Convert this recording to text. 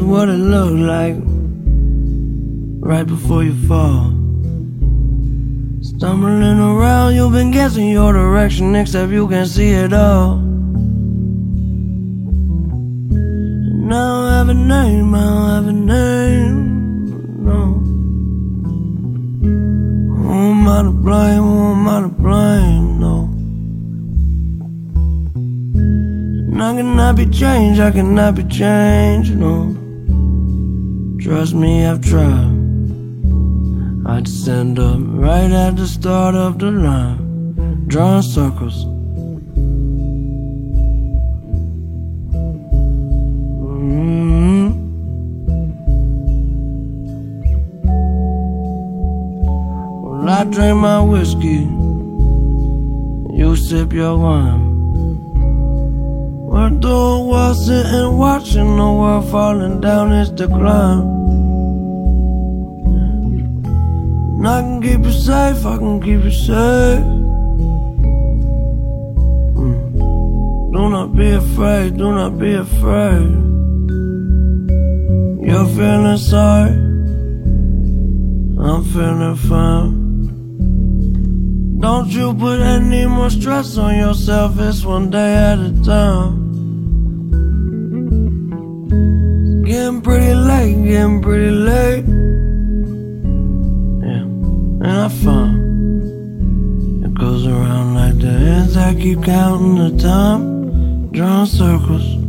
what it looked like right before you fall. Stumbling around, you've been guessing your direction, except you can see it all. And now I have a name, I don't have a name, no. Who am I to blame? Who am I to blame? And I cannot be changed, I cannot be changed, no. Trust me, I've tried. I'd stand up right at the start of the line, drawing circles. Mm-hmm. Well, I drink my whiskey, you sip your wine. We're doing while sitting watching the world falling down its decline. And I can keep you safe, I can keep you safe. Mm. Do not be afraid, do not be afraid. You're feeling sorry, I'm feeling fine. Don't you put any more stress on yourself, it's one day at a time. Getting pretty late, getting pretty late. Yeah, and I found it goes around like the ends. I keep counting the time, drawing circles.